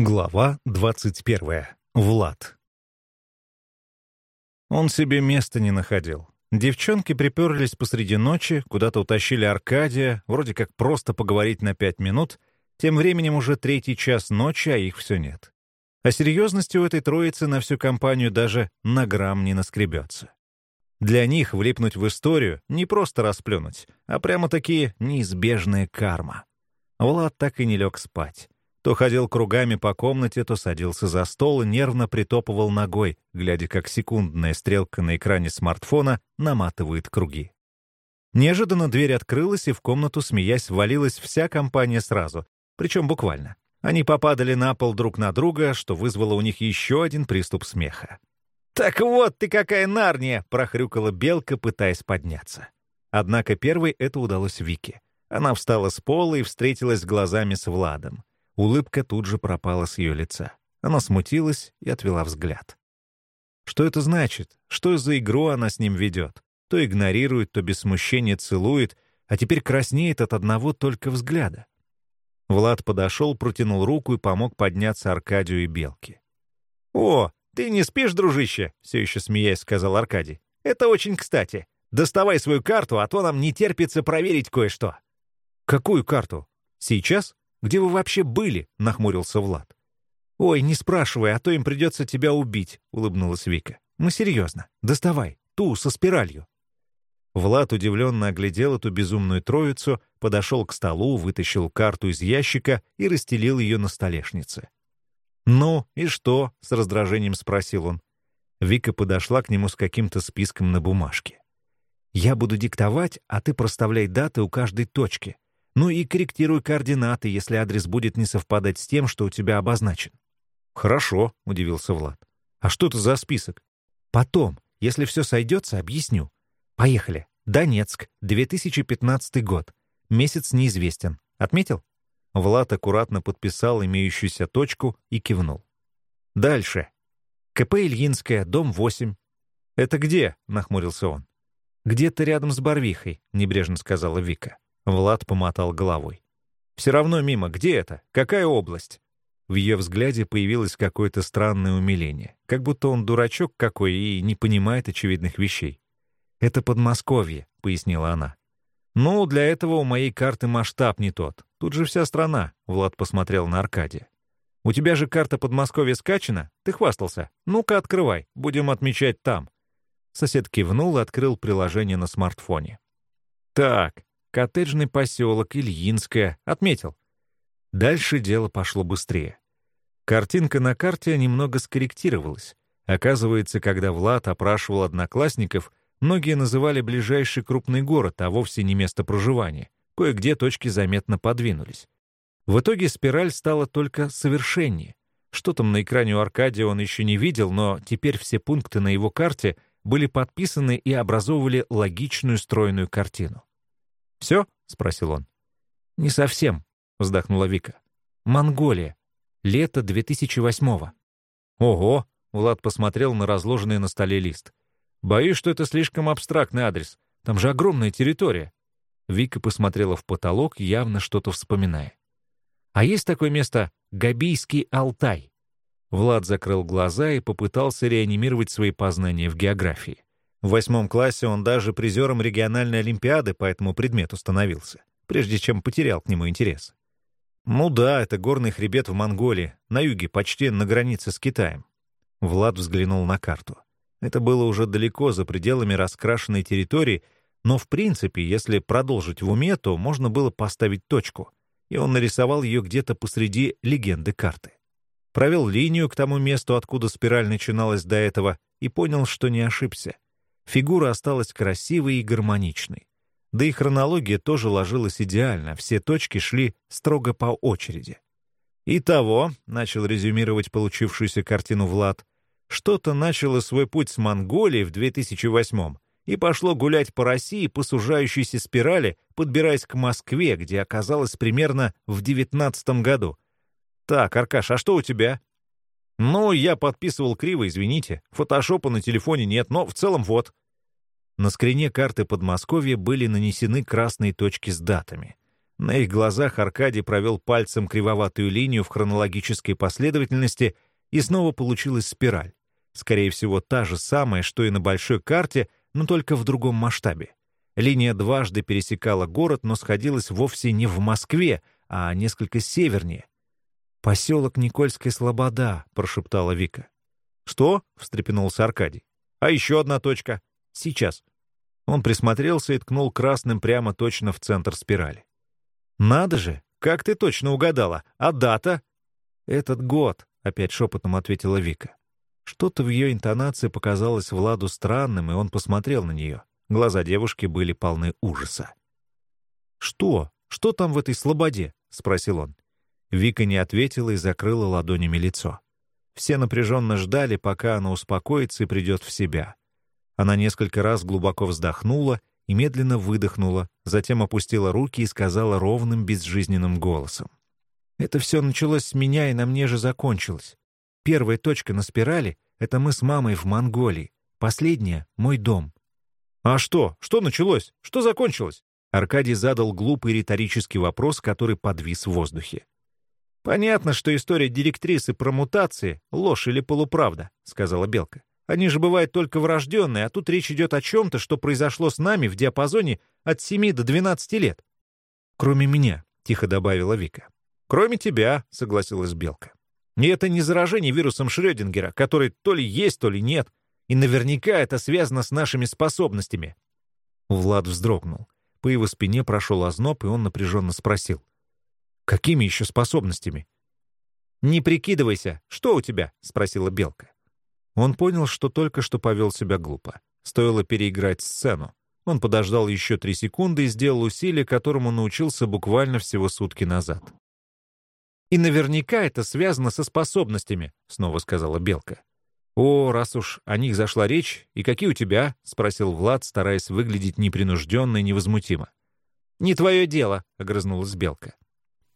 Глава 21. Влад. Он себе места не находил. Девчонки приперлись посреди ночи, куда-то утащили Аркадия, вроде как просто поговорить на пять минут. Тем временем уже третий час ночи, а их все нет. А серьезности у этой троицы на всю компанию даже на грамм не наскребется. Для них влипнуть в историю не просто расплюнуть, а прямо-таки неизбежная карма. Влад так и не лег спать. То ходил кругами по комнате, то садился за стол и нервно притопывал ногой, глядя, как секундная стрелка на экране смартфона наматывает круги. Неожиданно дверь открылась, и в комнату, смеясь, ввалилась вся компания сразу, причем буквально. Они попадали на пол друг на друга, что вызвало у них еще один приступ смеха. «Так вот ты какая нарния!» — прохрюкала Белка, пытаясь подняться. Однако первой это удалось Вике. Она встала с пола и встретилась глазами с Владом. Улыбка тут же пропала с ее лица. Она смутилась и отвела взгляд. Что это значит? Что за игру она с ним ведет? То игнорирует, то без смущения целует, а теперь краснеет от одного только взгляда. Влад подошел, протянул руку и помог подняться Аркадию и Белке. «О, ты не спишь, дружище?» — все еще смеясь сказал Аркадий. «Это очень кстати. Доставай свою карту, а то нам не терпится проверить кое-что». «Какую карту? Сейчас?» Где вы вообще были?» — нахмурился Влад. «Ой, не спрашивай, а то им придется тебя убить», — улыбнулась Вика. «Мы серьезно. Доставай. Ту, со спиралью». Влад удивленно оглядел эту безумную троицу, подошел к столу, вытащил карту из ящика и расстелил ее на столешнице. «Ну, и что?» — с раздражением спросил он. Вика подошла к нему с каким-то списком на бумажке. «Я буду диктовать, а ты проставляй даты у каждой точки. Ну и корректируй координаты, если адрес будет не совпадать с тем, что у тебя обозначен. Хорошо, удивился Влад. А что это за список? Потом, если все сойдется, объясню. Поехали. Донецк, 2015 год. Месяц неизвестен. Отметил? Влад аккуратно подписал имеющуюся точку и кивнул. Дальше. КП Ильинская, дом 8. «Это где?» — нахмурился он. «Где-то рядом с Барвихой», — небрежно сказала Вика. Влад помотал головой. «Все равно мимо. Где это? Какая область?» В ее взгляде появилось какое-то странное умиление, как будто он дурачок какой и не понимает очевидных вещей. «Это Подмосковье», — пояснила она. «Ну, для этого у моей карты масштаб не тот. Тут же вся страна», — Влад посмотрел на Аркадия. «У тебя же карта Подмосковья скачана? Ты хвастался. Ну-ка, открывай. Будем отмечать там». Сосед кивнул и открыл приложение на смартфоне. «Так, коттеджный поселок, Ильинская. Отметил. Дальше дело пошло быстрее. Картинка на карте немного скорректировалась. Оказывается, когда Влад опрашивал одноклассников, многие называли ближайший крупный город, а вовсе не место проживания. Кое-где точки заметно подвинулись. В итоге спираль стала только совершеннее. Что там на экране у Аркадия он еще не видел, но теперь все пункты на его карте были подписаны и образовывали логичную стройную картину. «Все?» — спросил он. «Не совсем», — вздохнула Вика. «Монголия. Лето 2008-го». «Ого!» — Влад посмотрел на разложенный на столе лист. «Боюсь, что это слишком абстрактный адрес. Там же огромная территория». Вика посмотрела в потолок, явно что-то вспоминая. «А есть такое место Габийский Алтай?» Влад закрыл глаза и попытался реанимировать свои познания в географии. В восьмом классе он даже призером региональной олимпиады по этому предмету становился, прежде чем потерял к нему интерес. Ну да, это горный хребет в Монголии, на юге, почти на границе с Китаем. Влад взглянул на карту. Это было уже далеко за пределами раскрашенной территории, но в принципе, если продолжить в уме, то можно было поставить точку, и он нарисовал ее где-то посреди легенды карты. Провел линию к тому месту, откуда спираль начиналась до этого, и понял, что не ошибся — Фигура осталась красивой и гармоничной. Да и хронология тоже ложилась идеально, все точки шли строго по очереди. «Итого», — начал резюмировать получившуюся картину Влад, «что-то начало свой путь с Монголии в 2008-м и пошло гулять по России по сужающейся спирали, подбираясь к Москве, где оказалось примерно в 19 году. Так, Аркаш, а что у тебя?» «Ну, я подписывал криво, извините. Фотошопа на телефоне нет, но в целом вот». На скрине карты Подмосковья были нанесены красные точки с датами. На их глазах Аркадий провел пальцем кривоватую линию в хронологической последовательности, и снова получилась спираль. Скорее всего, та же самая, что и на большой карте, но только в другом масштабе. Линия дважды пересекала город, но сходилась вовсе не в Москве, а несколько севернее. «Поселок Никольская Слобода», — прошептала Вика. «Что?» — встрепенулся Аркадий. «А еще одна точка. Сейчас». Он присмотрелся и ткнул красным прямо точно в центр спирали. «Надо же! Как ты точно угадала! А дата?» «Этот год», — опять шепотом ответила Вика. Что-то в ее интонации показалось Владу странным, и он посмотрел на нее. Глаза девушки были полны ужаса. «Что? Что там в этой слободе?» — спросил он. Вика не ответила и закрыла ладонями лицо. Все напряженно ждали, пока она успокоится и придет в себя. Она несколько раз глубоко вздохнула и медленно выдохнула, затем опустила руки и сказала ровным, безжизненным голосом. «Это все началось с меня и на мне же закончилось. Первая точка на спирали — это мы с мамой в Монголии. Последняя — мой дом». «А что? Что началось? Что закончилось?» Аркадий задал глупый риторический вопрос, который подвис в воздухе. «Понятно, что история директрисы про мутации — ложь или полуправда», — сказала Белка. «Они же бывают только врожденные, а тут речь идет о чем-то, что произошло с нами в диапазоне от 7 до 12 лет». «Кроме меня», — тихо добавила Вика. «Кроме тебя», — согласилась Белка. «И это не заражение вирусом Шрёдингера, который то ли есть, то ли нет. И наверняка это связано с нашими способностями». Влад вздрогнул. По его спине прошел озноб, и он напряженно спросил. Какими еще способностями? «Не прикидывайся. Что у тебя?» — спросила Белка. Он понял, что только что повел себя глупо. Стоило переиграть сцену. Он подождал еще три секунды и сделал усилие, которому научился буквально всего сутки назад. «И наверняка это связано со способностями», — снова сказала Белка. «О, раз уж о них зашла речь, и какие у тебя?» — спросил Влад, стараясь выглядеть непринужденно и невозмутимо. «Не твое дело», — огрызнулась Белка.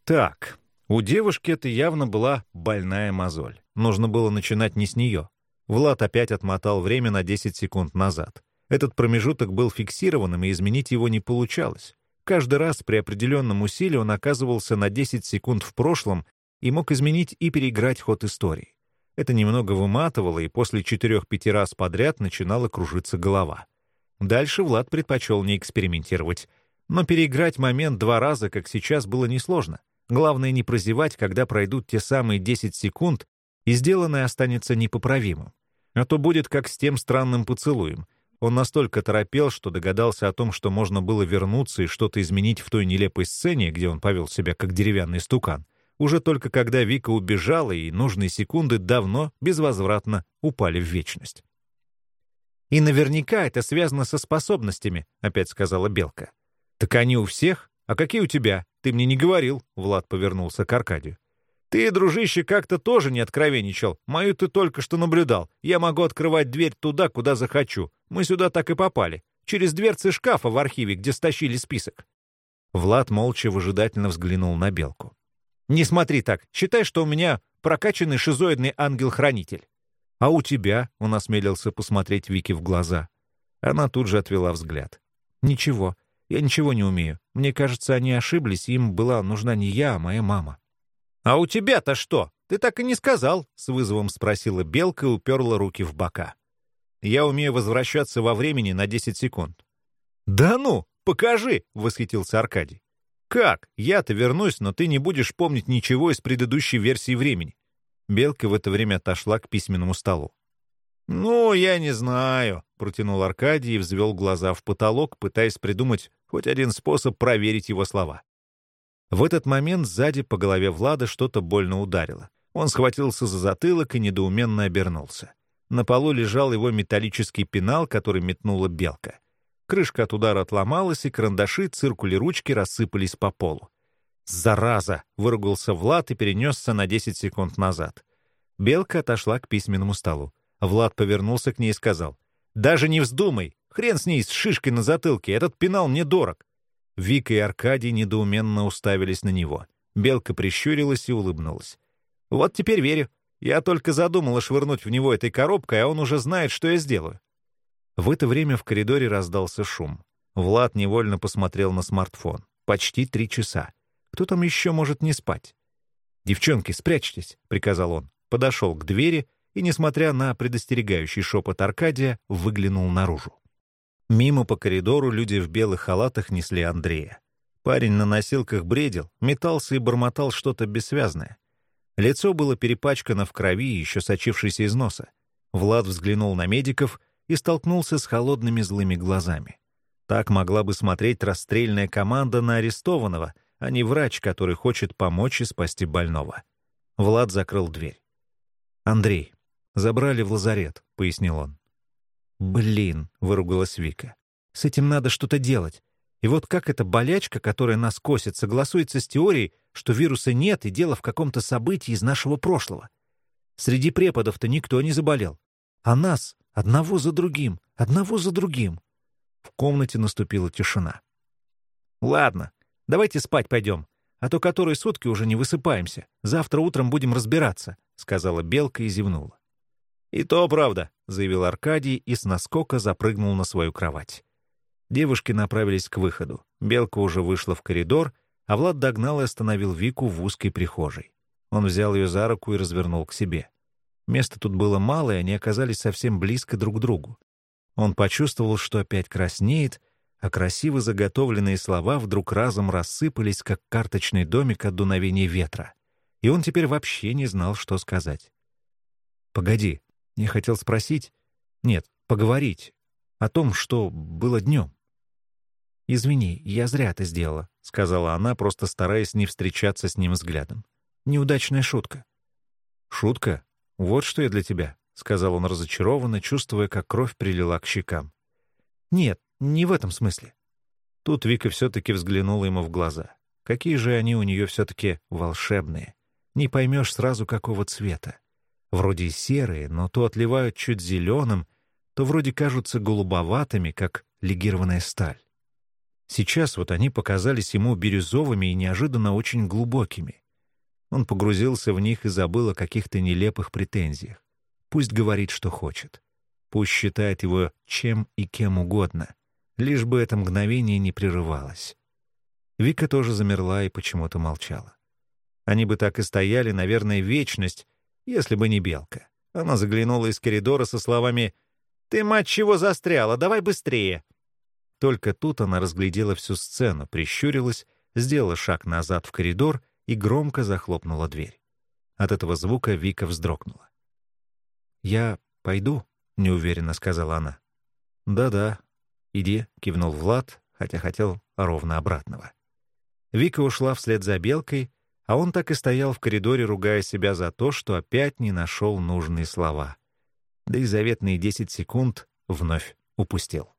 Так, у девушки это явно была больная мозоль. Нужно было начинать не с нее. Влад опять отмотал время на 10 секунд назад. Этот промежуток был фиксированным, и изменить его не получалось. Каждый раз при определенном усилии он оказывался на 10 секунд в прошлом и мог изменить и переиграть ход истории. Это немного выматывало, и после 4-5 раз подряд начинала кружиться голова. Дальше Влад предпочел не экспериментировать. Но переиграть момент два раза, как сейчас, было несложно — Главное не прозевать, когда пройдут те самые 10 секунд, и сделанное останется непоправимым. А то будет как с тем странным поцелуем. Он настолько торопел, что догадался о том, что можно было вернуться и что-то изменить в той нелепой сцене, где он повел себя как деревянный стукан, уже только когда Вика убежала, и нужные секунды давно, безвозвратно упали в вечность. «И наверняка это связано со способностями», — опять сказала Белка. «Так они у всех? А какие у тебя?» Ты мне не говорил, — Влад повернулся к Аркадию. Ты, дружище, как-то тоже не откровенничал. Мою ты только что наблюдал. Я могу открывать дверь туда, куда захочу. Мы сюда так и попали. Через дверцы шкафа в архиве, где стащили список. Влад молча выжидательно взглянул на Белку. «Не смотри так. Считай, что у меня прокачанный шизоидный ангел-хранитель». «А у тебя?» — он осмелился посмотреть Вики в глаза. Она тут же отвела взгляд. «Ничего. Я ничего не умею. Мне кажется, они ошиблись, им была нужна не я, а моя мама». «А у тебя-то что? Ты так и не сказал?» — с вызовом спросила Белка и уперла руки в бока. «Я умею возвращаться во времени на 10 секунд». «Да ну, покажи!» — восхитился Аркадий. «Как? Я-то вернусь, но ты не будешь помнить ничего из предыдущей версии времени». Белка в это время отошла к письменному столу. «Ну, я не знаю», — протянул Аркадий и взвел глаза в потолок, пытаясь придумать хоть один способ проверить его слова. В этот момент сзади по голове Влада что-то больно ударило. Он схватился за затылок и недоуменно обернулся. На полу лежал его металлический пенал, который метнула белка. Крышка от удара отломалась, и карандаши, циркули ручки рассыпались по полу. «Зараза!» — выругался Влад и перенесся на 10 секунд назад. Белка отошла к письменному столу. Влад повернулся к ней и сказал. «Даже не вздумай! Хрен с ней, с шишкой на затылке, этот пенал мне дорог. Вика и Аркадий недоуменно уставились на него. Белка прищурилась и улыбнулась. «Вот теперь верю. Я только задумала швырнуть в него этой коробкой, а он уже знает, что я сделаю». В это время в коридоре раздался шум. Влад невольно посмотрел на смартфон. Почти три часа. Кто там еще может не спать? «Девчонки, спрячьтесь», — приказал он. Подошел к двери и, несмотря на предостерегающий шепот Аркадия, выглянул наружу. Мимо по коридору люди в белых халатах несли Андрея. Парень на носилках бредил, метался и бормотал что-то бессвязное. Лицо было перепачкано в крови, еще сочившейся из носа. Влад взглянул на медиков и столкнулся с холодными злыми глазами. Так могла бы смотреть расстрельная команда на арестованного, а не врач, который хочет помочь и спасти больного. Влад закрыл дверь. «Андрей, забрали в лазарет», — пояснил он. «Блин», — выругалась Вика. «С этим надо что-то делать. И вот как эта болячка, которая нас косит, согласуется с теорией, что вируса нет и дело в каком-то событии из нашего прошлого. Среди преподов-то никто не заболел. А нас одного за другим, одного за другим. В комнате наступила тишина. «Ладно, давайте спать пойдем, а то которые сутки уже не высыпаемся. Завтра утром будем разбираться», — сказала Белка и зевнула. «И то правда», — заявил Аркадий и с наскока запрыгнул на свою кровать. Девушки направились к выходу. Белка уже вышла в коридор, а Влад догнал и остановил Вику в узкой прихожей. Он взял ее за руку и развернул к себе. Места тут было мало, и они оказались совсем близко друг к другу. Он почувствовал, что опять краснеет, а красиво заготовленные слова вдруг разом рассыпались, как карточный домик от дуновения ветра. И он теперь вообще не знал, что сказать. «Погоди, я хотел спросить... Нет, поговорить. О том, что было днем». «Извини, я зря это сделала», — сказала она, просто стараясь не встречаться с ним взглядом. «Неудачная шутка». «Шутка? Вот что я для тебя», — сказал он разочарованно, чувствуя, как кровь прилила к щекам. «Нет, не в этом смысле». Тут Вика все-таки взглянула ему в глаза. Какие же они у нее все-таки волшебные. Не поймешь сразу, какого цвета. Вроде серые, но то отливают чуть зеленым, то вроде кажутся голубоватыми, как легированная сталь. Сейчас вот они показались ему бирюзовыми и неожиданно очень глубокими. Он погрузился в них и забыл о каких-то нелепых претензиях. Пусть говорит, что хочет. Пусть считает его чем и кем угодно, лишь бы это мгновение не прерывалось. Вика тоже замерла и почему-то молчала. Они бы так и стояли, наверное, вечность, если бы не Белка. Она заглянула из коридора со словами «Ты, мать, чего застряла? Давай быстрее!» Только тут она разглядела всю сцену, прищурилась, сделала шаг назад в коридор и громко захлопнула дверь. От этого звука Вика вздрогнула. «Я пойду?» — неуверенно сказала она. «Да-да, иди», — кивнул Влад, хотя хотел ровно обратного. Вика ушла вслед за Белкой, а он так и стоял в коридоре, ругая себя за то, что опять не нашел нужные слова. Да и заветные десять секунд вновь упустил.